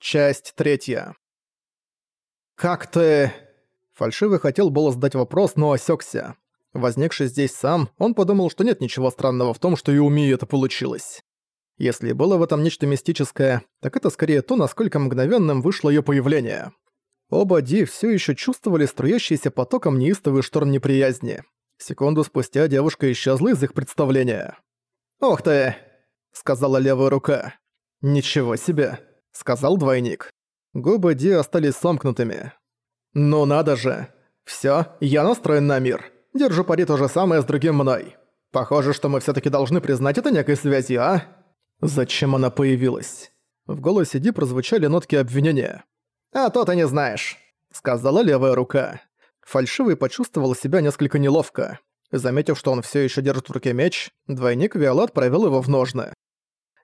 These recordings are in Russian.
Часть третья. «Как ты...» Фальшивый хотел было задать вопрос, но осекся. Возникший здесь сам, он подумал, что нет ничего странного в том, что и у Мии это получилось. Если было в этом нечто мистическое, так это скорее то, насколько мгновенным вышло ее появление. Оба Ди все еще чувствовали струящийся потоком неистовый шторм неприязни. Секунду спустя девушка исчезла из их представления. «Ух ты!» — сказала левая рука. «Ничего себе!» — сказал двойник. Губы Ди остались сомкнутыми. «Ну надо же! Всё, я настроен на мир. Держу пари то же самое с другим мной. Похоже, что мы всё-таки должны признать это некой связью, а?» Зачем она появилась? В голосе Ди прозвучали нотки обвинения. «А то ты не знаешь», — сказала левая рука. Фальшивый почувствовал себя несколько неловко. Заметив, что он всё ещё держит в руке меч, двойник Виолат провел его в ножны.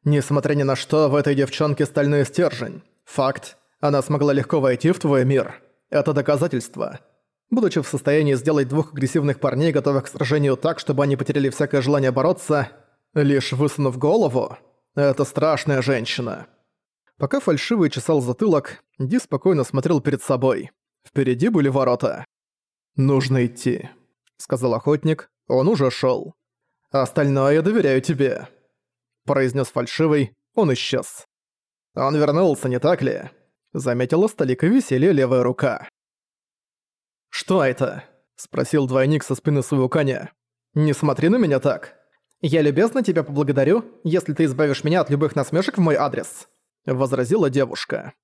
Несмотря ни на что, в этой девчонке стальной стержень. Факт. Она смогла легко войти в твой мир. Это доказательство. Будучи в состоянии сделать двух агрессивных парней, готовых к сражению так, чтобы они потеряли всякое желание бороться, лишь высунув голову, это страшная женщина. Пока фальшивый чесал затылок, Ди спокойно смотрел перед собой. Впереди были ворота. «Нужно идти», — сказал охотник. Он уже шел. «Остальное я доверяю тебе» произнес фальшивый, он исчез. «Он вернулся, не так ли?» Заметила столика веселья левая рука. «Что это?» – спросил двойник со спины своего коня. «Не смотри на меня так. Я любезно тебя поблагодарю, если ты избавишь меня от любых насмешек в мой адрес», – возразила девушка.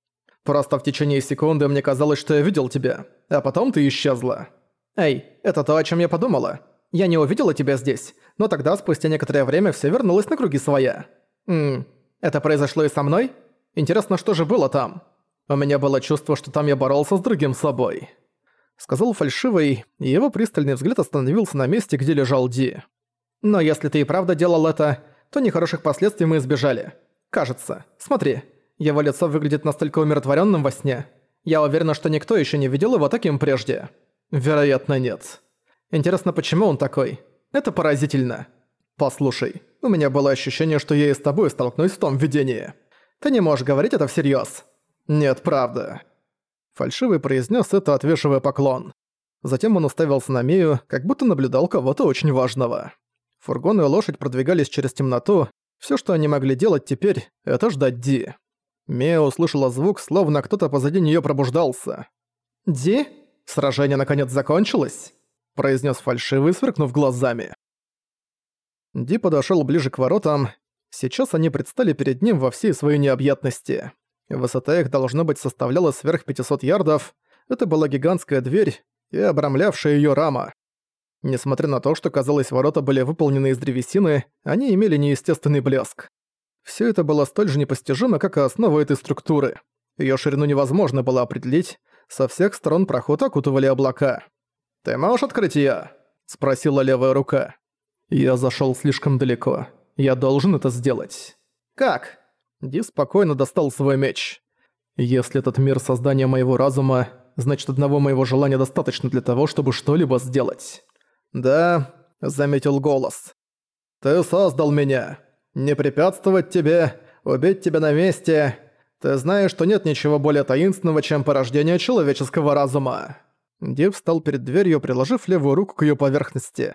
«Просто в течение секунды мне казалось, что я видел тебя, а потом ты исчезла. Эй, это то, о чем я подумала. Я не увидела тебя здесь, но тогда, спустя некоторое время, все вернулось на круги своя. Ммм, это произошло и со мной? Интересно, что же было там? У меня было чувство, что там я боролся с другим собой. Сказал фальшивый, и его пристальный взгляд остановился на месте, где лежал Ди. Но если ты и правда делал это, то нехороших последствий мы избежали. Кажется. Смотри, его лицо выглядит настолько умиротворенным во сне. Я уверена, что никто еще не видел его таким прежде. Вероятно, нет. Интересно, почему он такой? Это поразительно. Послушай, у меня было ощущение, что я и с тобой столкнусь в том видении. Ты не можешь говорить это всерьёз. Нет, правда. Фальшивый произнес это, отвешивая поклон. Затем он уставился на Мию, как будто наблюдал кого-то очень важного. Фургон и лошадь продвигались через темноту. Все, что они могли делать теперь, это ждать Ди. Мия услышала звук, словно кто-то позади нее пробуждался. «Ди? Сражение наконец закончилось?» Произнес фальшивый, сверкнув глазами. Ди подошел ближе к воротам. Сейчас они предстали перед ним во всей своей необъятности. Высота их, должно быть, составляла сверх 500 ярдов. Это была гигантская дверь и обрамлявшая ее рама. Несмотря на то, что, казалось, ворота были выполнены из древесины, они имели неестественный блеск. Все это было столь же непостижимо, как и основа этой структуры. Ее ширину невозможно было определить, со всех сторон проход окутывали облака. «Ты можешь открыть её?» – спросила левая рука. «Я зашёл слишком далеко. Я должен это сделать». «Как?» Ди спокойно достал свой меч. «Если этот мир создания моего разума, значит одного моего желания достаточно для того, чтобы что-либо сделать». «Да», — заметил голос. «Ты создал меня. Не препятствовать тебе, убить тебя на месте. Ты знаешь, что нет ничего более таинственного, чем порождение человеческого разума». Ди встал перед дверью, приложив левую руку к её поверхности.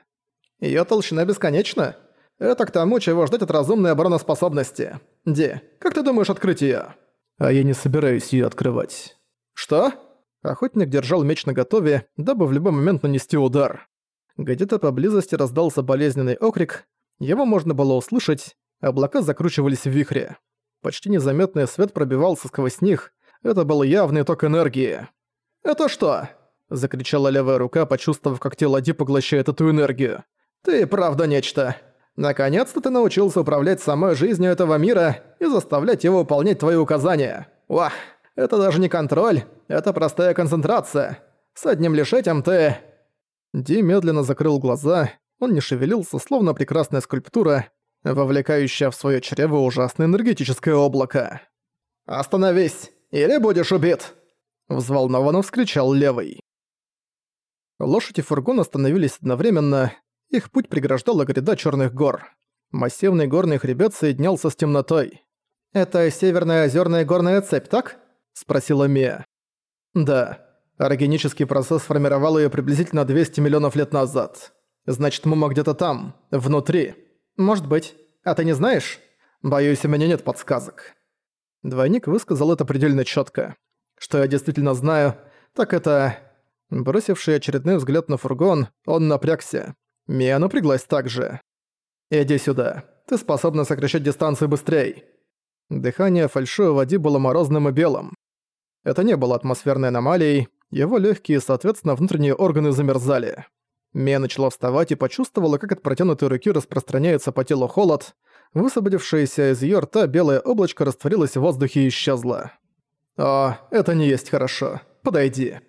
Её толщина бесконечна. Это к тому, чего ждать от разумной обороноспособности. Ди, как ты думаешь открыть её? А я не собираюсь её открывать. Что? Охотник держал меч наготове, дабы в любой момент нанести удар. Где-то поблизости раздался болезненный окрик, его можно было услышать, облака закручивались в вихре. Почти незаметный свет пробивался сквозь них, это был явный ток энергии. «Это что?» — закричала левая рука, почувствовав, как тело Ди поглощает эту энергию. «Ты правда нечто. Наконец-то ты научился управлять самой жизнью этого мира и заставлять его выполнять твои указания. Вах, это даже не контроль, это простая концентрация. С одним лишь этим ты...» Ди медленно закрыл глаза, он не шевелился, словно прекрасная скульптура, вовлекающая в своё чрево ужасное энергетическое облако. «Остановись, или будешь убит!» Взволнованно вскричал левый. Лошади фургона остановились одновременно, их путь преграждала гряда черных гор. Массивный горный хребет соединялся с темнотой. «Это Северная озерная горная цепь, так?» спросила Мия. «Да. Органический процесс сформировал её приблизительно 200 миллионов лет назад. Значит, Мума где-то там, внутри. Может быть. А ты не знаешь? Боюсь, у меня нет подсказок». Двойник высказал это предельно чётко. Что я действительно знаю, так это... Бросивший очередной взгляд на фургон, он напрягся. Мия напряглась также. «Иди сюда. Ты способна сокращать дистанцию быстрее». Дыхание фальшивой води было морозным и белым. Это не было атмосферной аномалией, его легкие, соответственно, внутренние органы замерзали. Мия начала вставать и почувствовала, как от протянутой руки распространяется по телу холод, высвободившееся из её рта белое облачко растворилось в воздухе и исчезло. «О, это не есть хорошо. Подойди».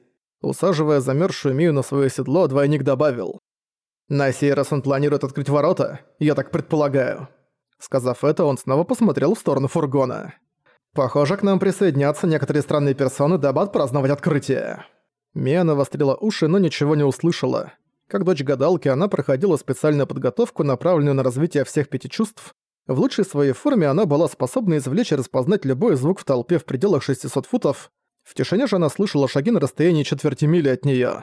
Усаживая замерзшую Мию на своё седло, двойник добавил. «На сей раз он планирует открыть ворота, я так предполагаю». Сказав это, он снова посмотрел в сторону фургона. «Похоже, к нам присоединятся некоторые странные персоны, дабы отпраздновать открытие». Мия навострила уши, но ничего не услышала. Как дочь гадалки, она проходила специальную подготовку, направленную на развитие всех пяти чувств. В лучшей своей форме она была способна извлечь и распознать любой звук в толпе в пределах 600 футов. В тишине же она слышала шаги на расстоянии четверти мили от неё.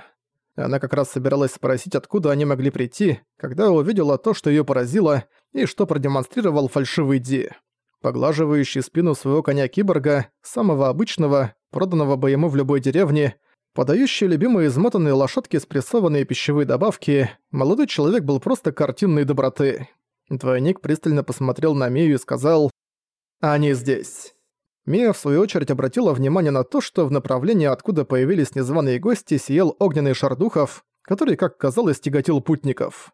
Она как раз собиралась спросить, откуда они могли прийти, когда увидела то, что её поразило, и что продемонстрировал фальшивый Ди. Поглаживающий спину своего коня-киборга, самого обычного, проданного бы ему в любой деревне, подающий любимые измотанные лошадки спрессованные пищевые добавки, молодой человек был просто картинной доброты. Двойник пристально посмотрел на Мию и сказал «Они здесь». Мия, в свою очередь, обратила внимание на то, что в направлении, откуда появились незваные гости, сиял огненный шар духов, который, как казалось, тяготил путников.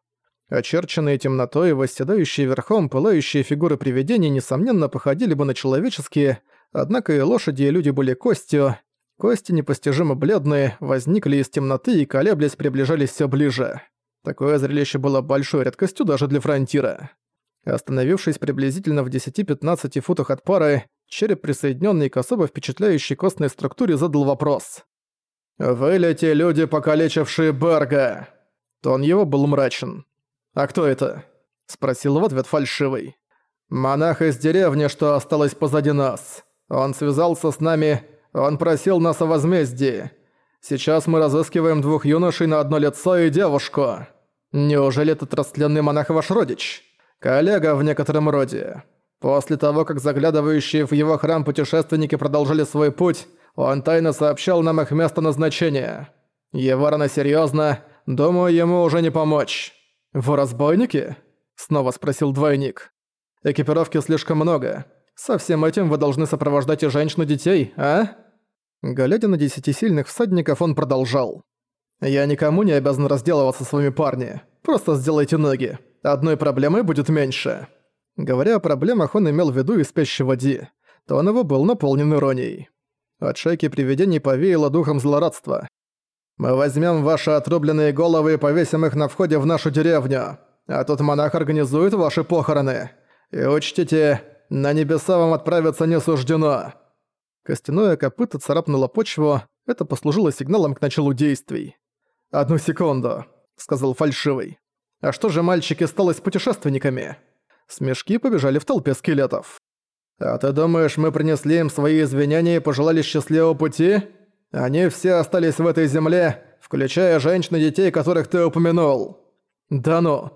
Очерченные темнотой восседающие верхом пылающие фигуры привидений, несомненно, походили бы на человеческие, однако и лошади, и люди были костью. Кости, непостижимо бледные, возникли из темноты и, колеблясь, приближались все ближе. Такое зрелище было большой редкостью даже для фронтира. Остановившись приблизительно в 10-15 футах от пары, череп, присоединенный к особо впечатляющей костной структуре, задал вопрос. «Вылети, люди, покалечившие Берга!» Тон его был мрачен. «А кто это?» – спросил в ответ фальшивый. «Монах из деревни, что осталось позади нас. Он связался с нами, он просил нас о возмездии. Сейчас мы разыскиваем двух юношей на одно лицо и девушку. Неужели этот растленный монах ваш родич?» Коллега в некотором роде. После того, как заглядывающие в его храм путешественники продолжили свой путь, он тайно сообщал нам их место назначения. Его рана серьёзна, думаю, ему уже не помочь. «Вы разбойники?» – снова спросил двойник. «Экипировки слишком много. Со всем этим вы должны сопровождать и женщин и детей, а?» Глядя на десятисильных всадников, он продолжал. «Я никому не обязан разделываться с вами, парни. Просто сделайте ноги. Одной проблемой будет меньше». Говоря о проблемах, он имел в виду и спящего Ди. То он его был наполнен иронией. От шейки привидений повеяло духом злорадства. «Мы возьмем ваши отрубленные головы и повесим их на входе в нашу деревню, а тут монах организует ваши похороны. И учтите, на небеса вам отправиться не суждено». Костяное копыто царапнуло почву, это послужило сигналом к началу действий. «Одну секунду», — сказал фальшивый. А что же мальчики стало с путешественниками? Смешки побежали в толпе скелетов. А ты думаешь, мы принесли им свои извинения и пожелали счастливого пути? Они все остались в этой земле, включая женщин и детей, которых ты упомянул. Да ну.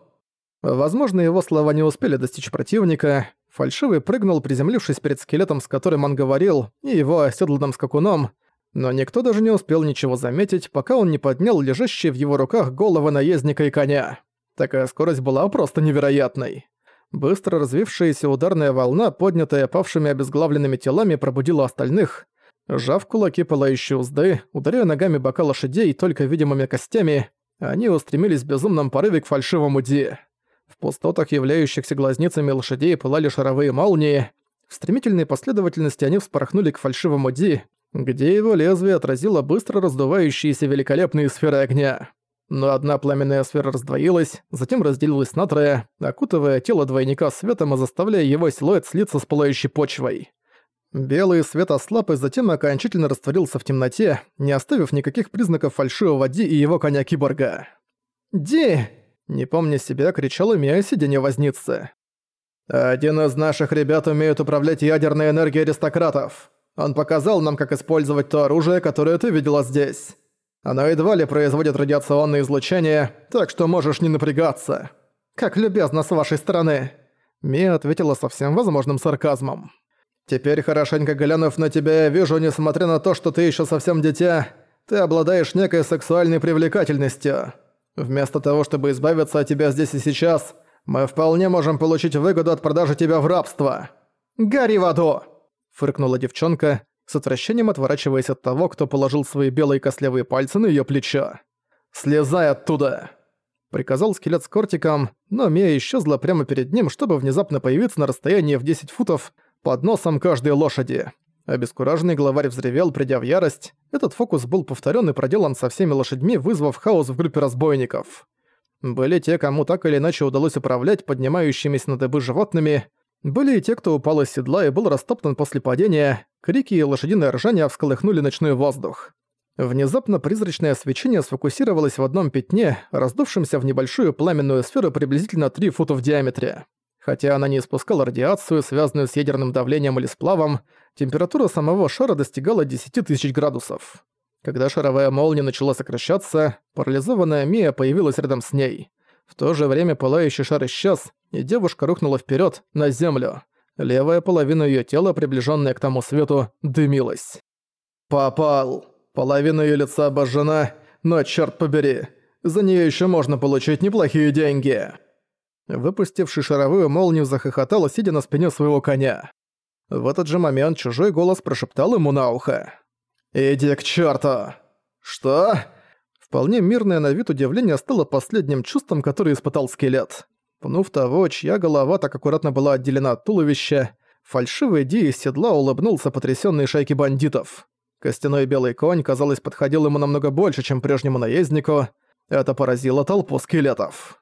Возможно, его слова не успели достичь противника. Фальшивый прыгнул, приземлившись перед скелетом, с которым он говорил, и его оседланным скакуном, но никто даже не успел ничего заметить, пока он не поднял лежащие в его руках головы наездника и коня. Такая скорость была просто невероятной. Быстро развившаяся ударная волна, поднятая павшими обезглавленными телами, пробудила остальных. Сжав кулаки пылающие узды, ударяя ногами бока лошадей только видимыми костями, они устремились в безумном порыве к фальшивому Ди. В пустотах, являющихся глазницами лошадей, пылали шаровые молнии. В стремительной последовательности они вспорхнули к фальшивому Ди, где его лезвие отразило быстро раздувающиеся великолепные сферы огня. Но одна пламенная сфера раздвоилась, затем разделилась на трое, окутывая тело двойника светом и заставляя его силуэт слиться с пылающей почвой. Белый свет ослаб и затем окончательно растворился в темноте, не оставив никаких признаков фальшивого Ди и его коня-киборга. «Ди!» – не помня себя, кричала Мия сиденье возницы. «Один из наших ребят умеет управлять ядерной энергией аристократов. Он показал нам, как использовать то оружие, которое ты видела здесь. Оно едва ли производит радиационное излучение, так что можешь не напрягаться. Как любезно с вашей стороны!» Мия ответила со всем возможным сарказмом. «Теперь, хорошенько глянув на тебя, я вижу, несмотря на то, что ты еще совсем дитя, ты обладаешь некой сексуальной привлекательностью. Вместо того, чтобы избавиться от тебя здесь и сейчас, мы вполне можем получить выгоду от продажи тебя в рабство. Гори в аду!» Фыркнула девчонка, с отвращением отворачиваясь от того, кто положил свои белые костлявые пальцы на её плечо. «Слезай оттуда!» Приказал скелет с кортиком, но Мия исчезла прямо перед ним, чтобы внезапно появиться на расстоянии в 10 футов под носом каждой лошади. Обескураженный главарь взревел, придя в ярость. Этот фокус был повторен и проделан со всеми лошадьми, вызвав хаос в группе разбойников. Были те, кому так или иначе удалось управлять поднимающимися на дыбы животными, были и те, кто упал из седла и был растоптан после падения, крики и лошадиное ржание всколыхнули ночной воздух. Внезапно призрачное свечение сфокусировалось в одном пятне, раздувшемся в небольшую пламенную сферу приблизительно 3 фута в диаметре. Хотя она не испускала радиацию, связанную с ядерным давлением или сплавом, температура самого шара достигала 10 тысяч градусов. Когда шаровая молния начала сокращаться, парализованная Мия появилась рядом с ней. В то же время пылающий шар исчез, и девушка рухнула вперед на землю. Левая половина ее тела, приближенная к тому свету, дымилась. «Попал! Половина ее лица обожжена, но черт побери, за нее еще можно получить неплохие деньги!» Выпустивший шаровую молнию захохотал, сидя на спине своего коня. В этот же момент чужой голос прошептал ему на ухо. «Иди к черту!» «Что?» Вполне мирное на вид удивление стало последним чувством, которое испытал скелет. Пнув того, чья голова так аккуратно была отделена от туловища, фальшивый Ди из седла улыбнулся потрясённой шайке бандитов. Костяной белый конь, казалось, подходил ему намного больше, чем прежнему наезднику. Это поразило толпу скелетов.